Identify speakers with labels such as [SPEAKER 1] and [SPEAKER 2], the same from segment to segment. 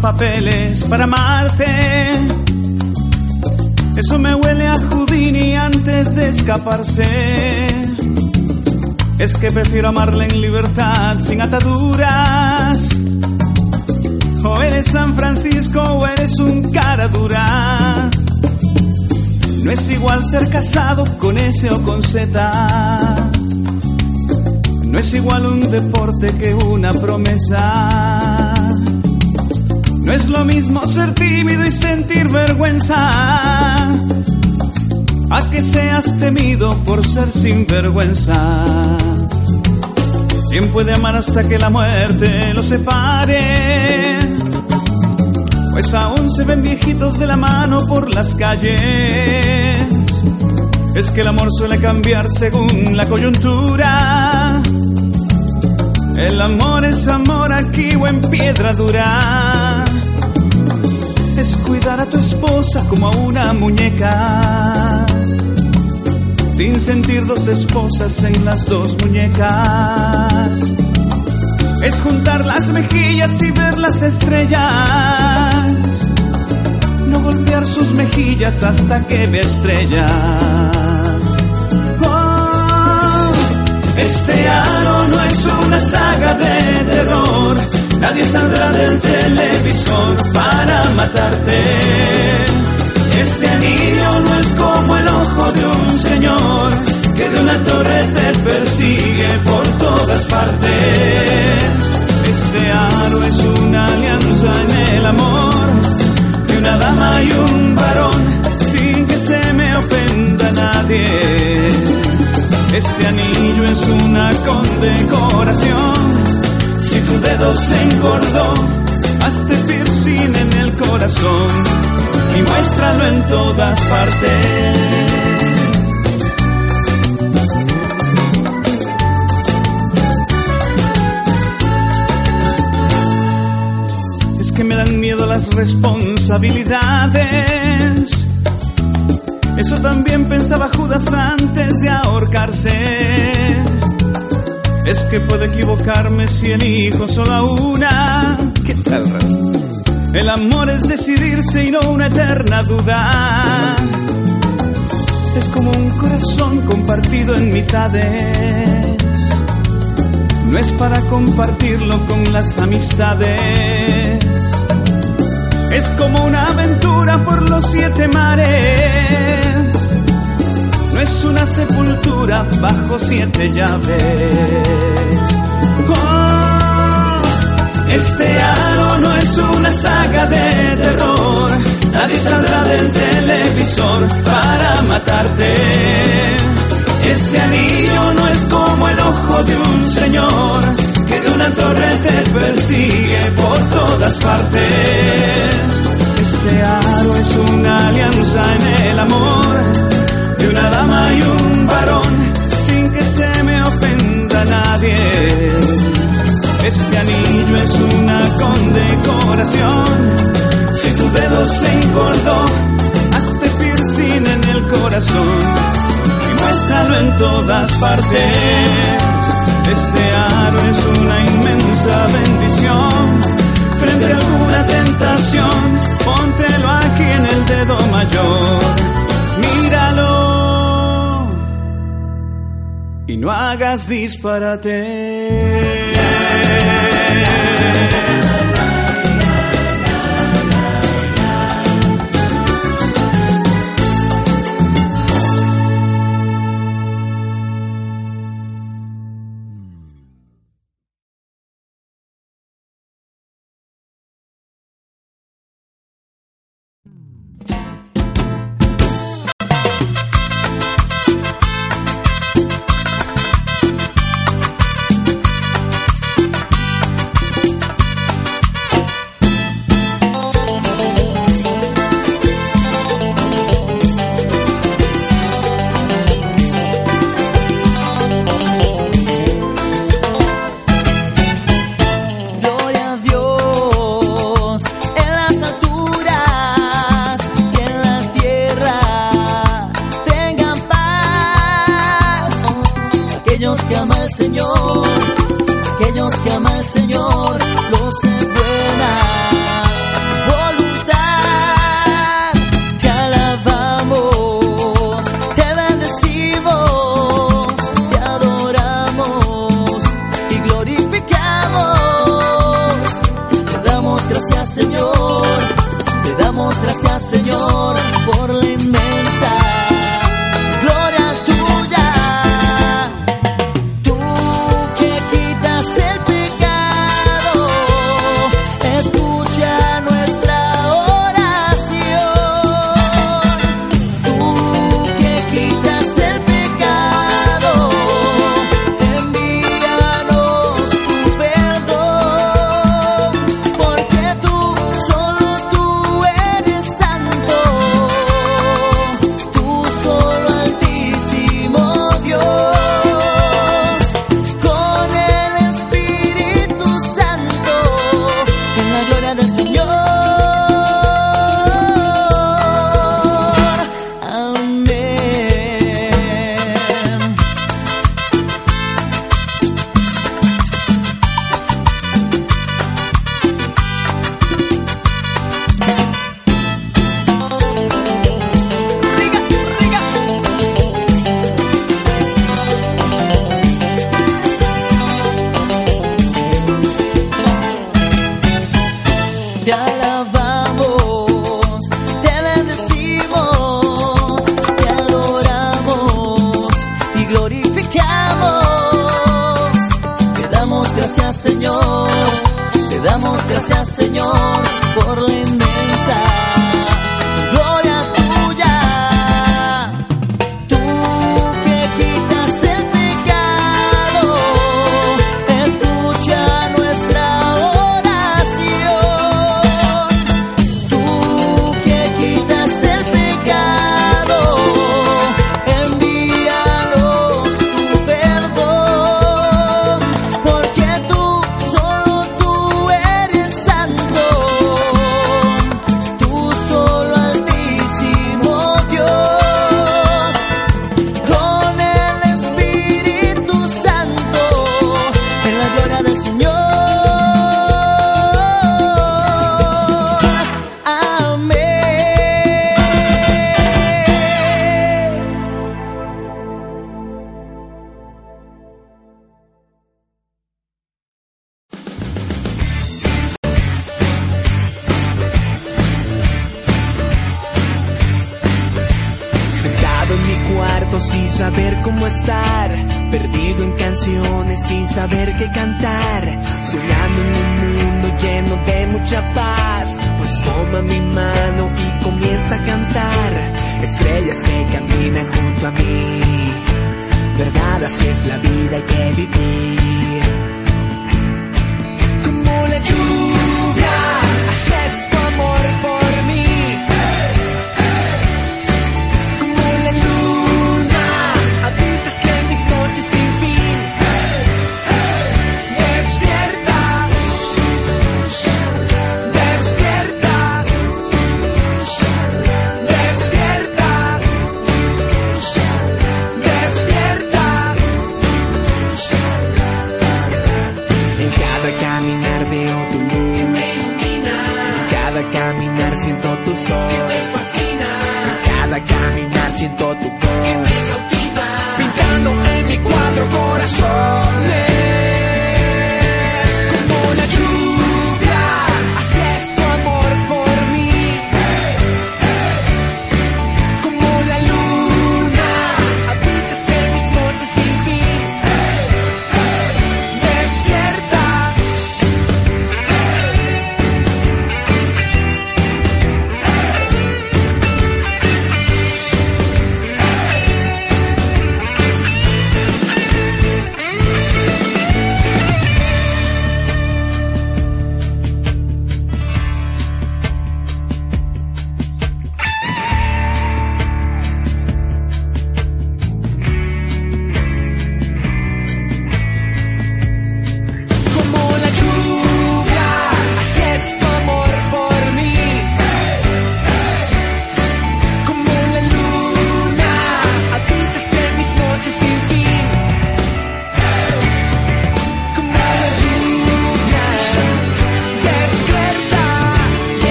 [SPEAKER 1] papeles para amarte. Eso me huele a Houdini antes de escaparse. Es que prefiero amarla en libertad, sin ataduras. O eres San Francisco o eres un cara dura. No es igual ser casado con S o con Z. No es igual un deporte que una promesa. No es lo mismo ser tímido y sentir vergüenza a que seas temido por ser sinvergüenza. ¿Quién puede amar hasta que la muerte lo separe? Pues aún se ven viejitos de la mano por las calles. Es que el amor suele cambiar según la coyuntura. El amor es amor aquí o en piedra dura haces cuidar a tu esposa como a una muñeca, sin sentir dos esposas en las dos muñecas. Es juntar las mejillas y ver las estrellas, no golpear sus mejillas hasta que me estrellas. Oh, este aro no es una saga de terror Nadie saldrá del televisor para matarte. Este anillo no es como el ojo de un señor que de una torre te persigue por todas partes. Este aro es una alianza en el amor de una dama y un varón sin que se me ofenda nadie. Este anillo es una condecoración. Si tu dedo se engordó, hazte piercing en el corazón y muéstralo en todas partes. me dan miedo las responsabilidades. Eso también pensaba Judas antes de ahorcarse. Es que puedo equivocarme si elijo solo una. ¿Qué tal, El amor es decidirse y no una eterna duda. Es como un corazón compartido en mitades. No es para compartirlo con las amistades es como una aventura por los siete mares. No es una sepultura bajo siete llaves. Este aro no es una saga de terror. Nadie saldrá del televisor para matarte. Este anillo no es como el ojo de un señor que de una torre te persigue por todas partes. Este aro es una alianza en el amor una dama y un varón sin que se me ofenda nadie. Este anillo es una condecoración. Si tu dedo se engordó, hazte piercing en el corazón y muéstralo en todas partes. Este aro es no hagas disparate. aquellos que ama el Señor, aquellos que ama el Señor, los de buena voluntad, te alabamos, te bendecimos, te adoramos y
[SPEAKER 2] glorificamos, te damos gracias Señor, te damos gracias Señor.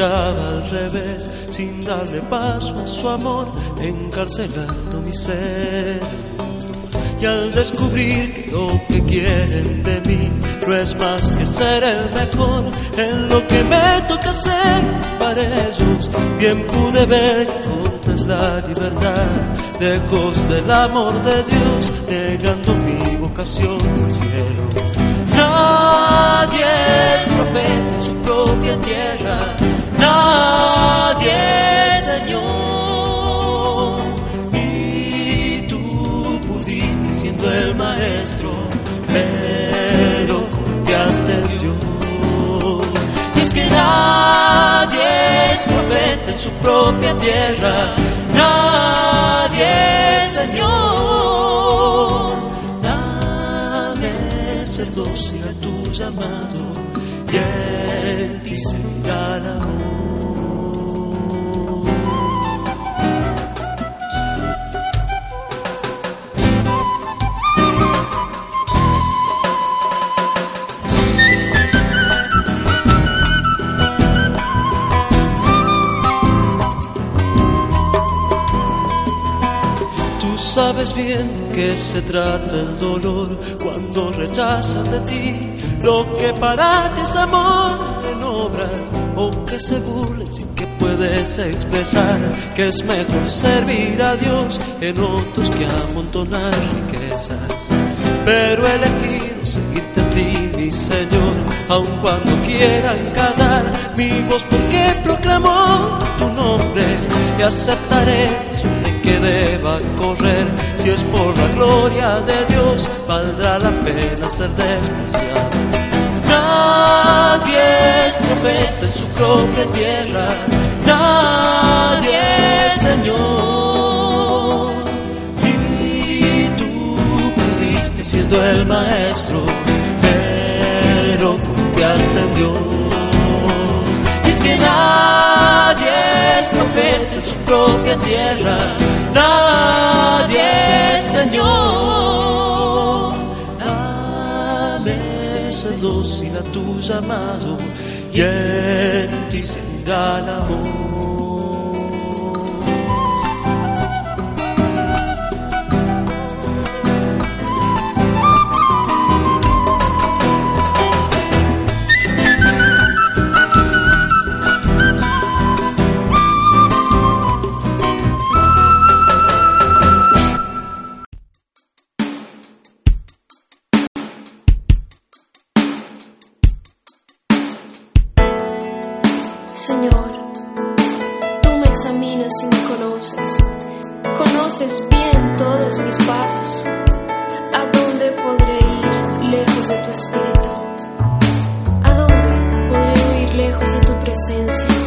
[SPEAKER 3] Al revés, sin darle paso a su amor, encarcelando mi ser. Y al descubrir que lo que quieren de mí no es más que ser el mejor en lo que me toca hacer para ellos, bien pude ver que es la libertad, lejos del amor de Dios, negando mi vocación al cielo. Nadie es profeta en su propia tierra, nadie es Señor. Y tú pudiste siendo el maestro, pero confiaste en Dios. Y es que nadie tierra. Nadie, Señor, dame ser dócil a tu llamado y en ti seguirá sabes bien que se trata el dolor cuando rechazan de ti lo que para ti es amor en obras o que se burlen sin que puedes expresar que es mejor servir a Dios en otros que amontonar riquezas. Pero he elegido seguirte a ti, mi Señor, aun cuando quieran callar mi voz porque proclamó tu nombre y aceptaré suerte que deba correr. Si es por la gloria de Dios, valdrá la pena ser despreciado. Nadie es profeta en su propia tierra, nadie es Señor. Y tú pudiste siendo el maestro, pero confiaste en Dios. En su propia tierra, nadie Señor. Dame ser dócil a tu llamado. Y en ti el
[SPEAKER 4] lejos de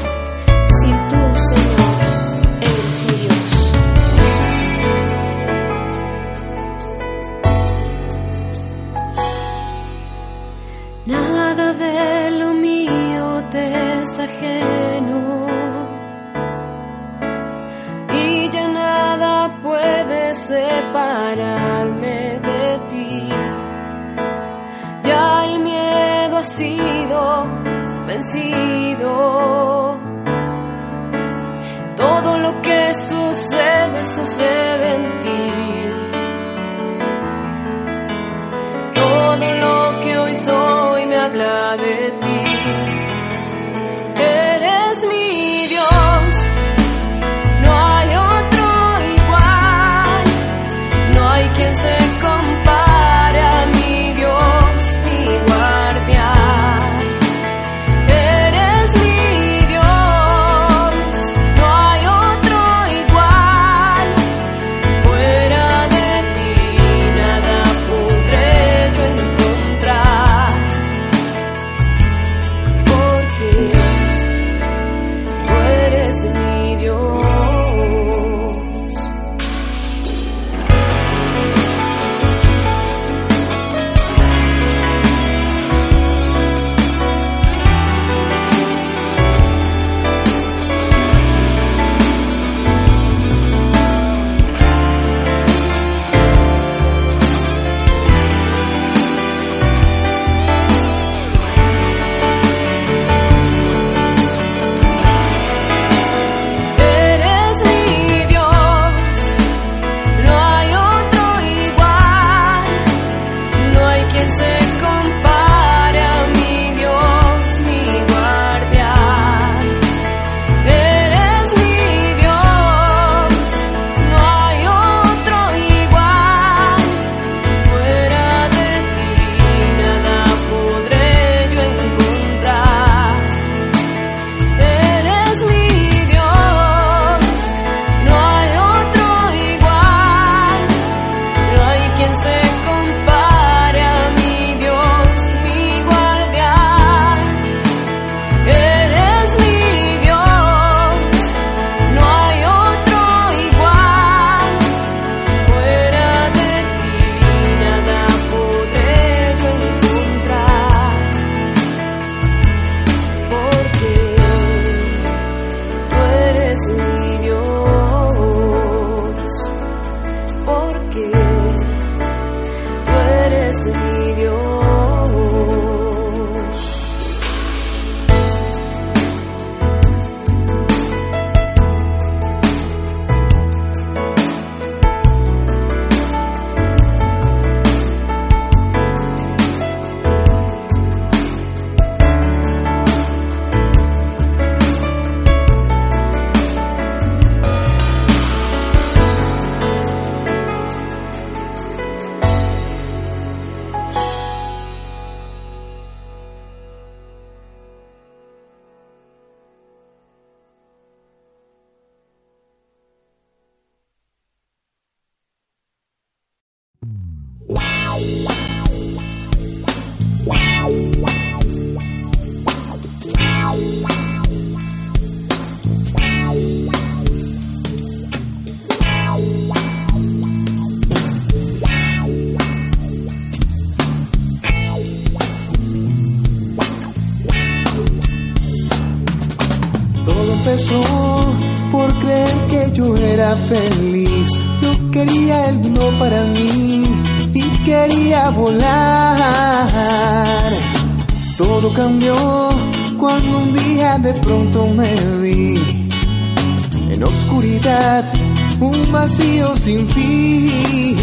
[SPEAKER 5] vacío sin fin.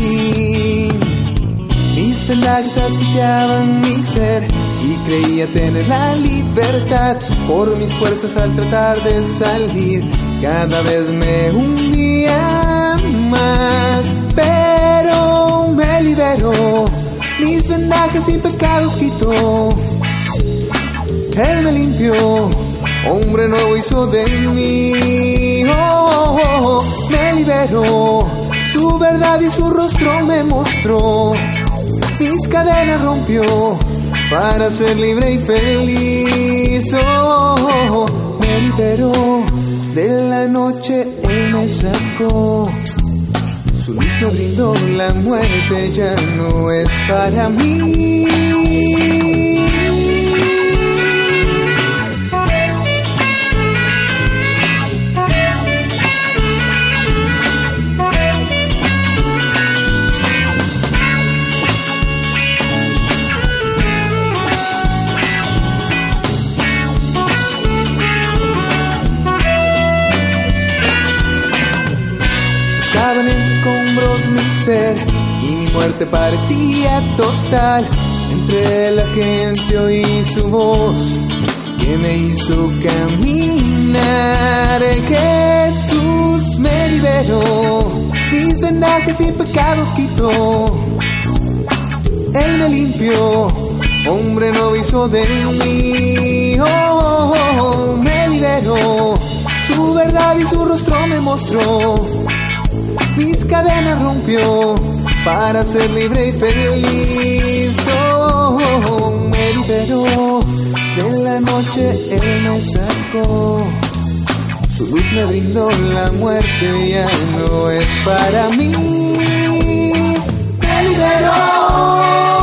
[SPEAKER 5] Mis vendajes asfixiaban mi ser y creía tener la libertad por mis fuerzas al tratar de salir. Cada vez me hundía más, pero me liberó. Mis vendajes y pecados quitó. Él me limpió, hombre nuevo hizo de mí. Me liberó, su verdad y su rostro me mostró mis cadenas rompió para ser libre y feliz. Oh, me liberó de la noche, él me sacó. Su luz me brindó la muerte, ya no es para mí. Mi muerte parecía total. Entre la gente oí su voz que me hizo caminar. Jesús me liberó, mis vendajes y pecados quitó. Él me limpió, hombre no hizo de mí. Oh, oh, oh, me liberó, su verdad y su rostro me mostró mis cadenas rompió para ser libre y feliz. Oh, me liberó de la noche, él me sacó. Su luz me brindó la muerte, ya no es para mí. Me liberó,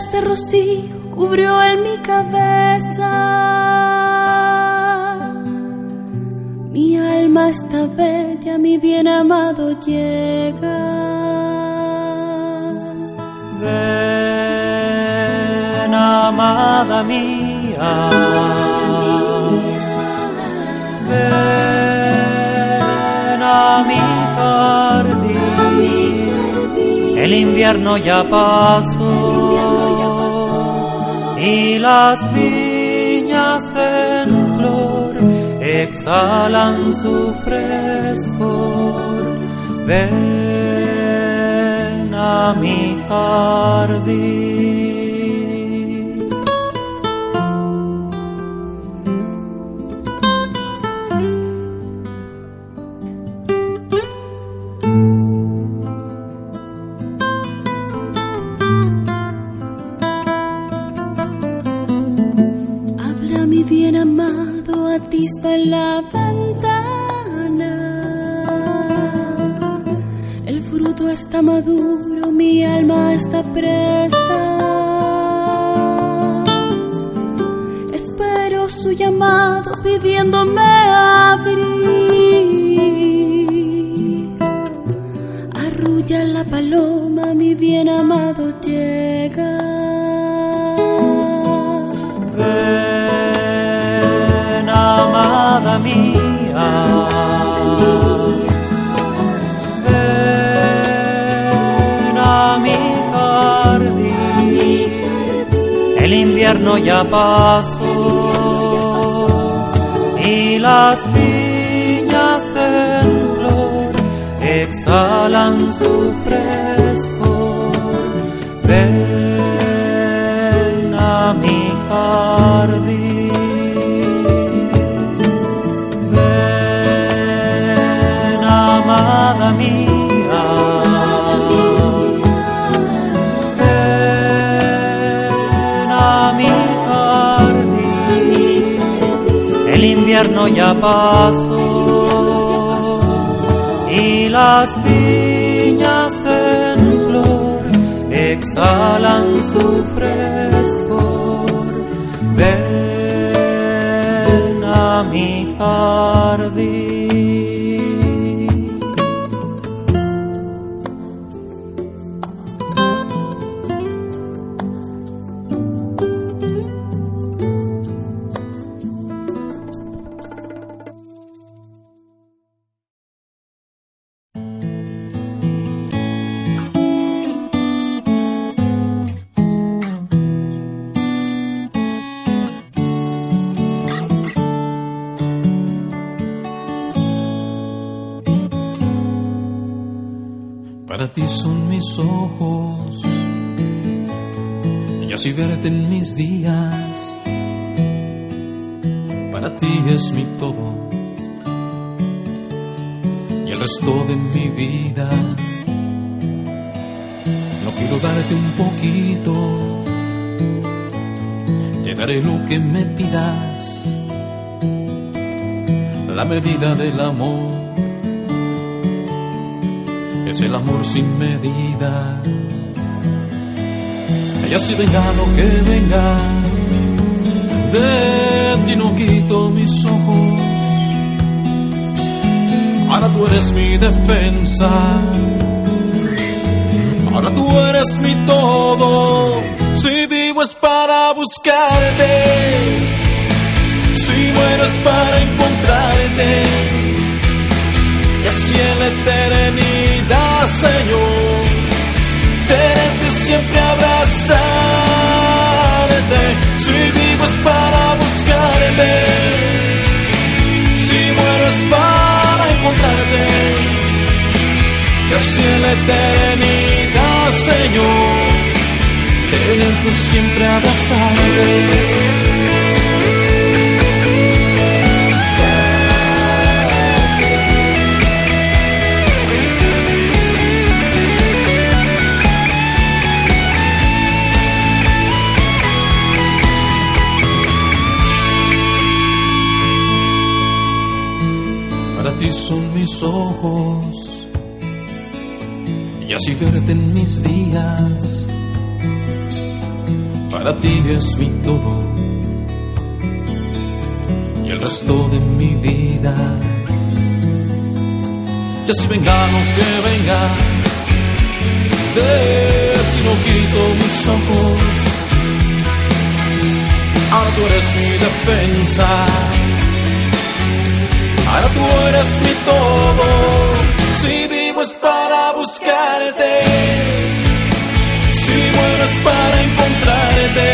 [SPEAKER 6] Perlas de rocío cubrió él mi cabeza. Mi alma está bella, mi bien amado llega.
[SPEAKER 7] Ven, amada mía. Ven a mi jardín. El invierno ya pasó y las viñas en flor exhalan su frescor. Ven a mi jardín.
[SPEAKER 6] Está maduro, mi alma está presta. Espero su llamado pidiéndome abrir. Arrulla la paloma, mi bien amado llega.
[SPEAKER 7] mía. Ven invierno ya pasó y las viñas en flor exhalan su frescor. Ven a mi jardín. Invierno ya pasó y las viñas en flor exhalan su frescor. Ven a mi jardín.
[SPEAKER 8] Y así verte en mis días. Para ti es mi todo y el resto de mi vida. No quiero darte un poquito, te daré lo que me pidas, la medida del amor es el amor sin medida. Y así venga lo que venga, de ti no quito mis ojos. Ahora tú eres mi defensa, ahora tú eres mi todo. Si vivo es para buscarte, si muero es para encontrarte. Y así en la eternidad Señor, tenerte siempre para buscarte, si muero es para encontrarte. Que así en la eternidad, Señor, tenerte siempre abrazarte. Mis ojos y así verte en mis días. Para ti es mi todo y el resto de mi vida. Y así venga lo que venga, de ti no quito mis ojos. Ahora tú eres mi defensa Ahora tú eres mi todo. Si vivo es para buscarte. Si mueres para encontrarte.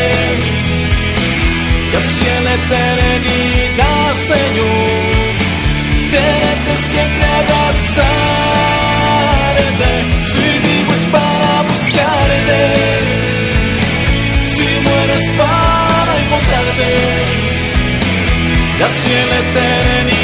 [SPEAKER 8] Casi en la eternidad, Señor. Tenerte siempre abrazarte. Si vivo es para buscarte. Si muero es para encontrarte. Casi en la eternidad.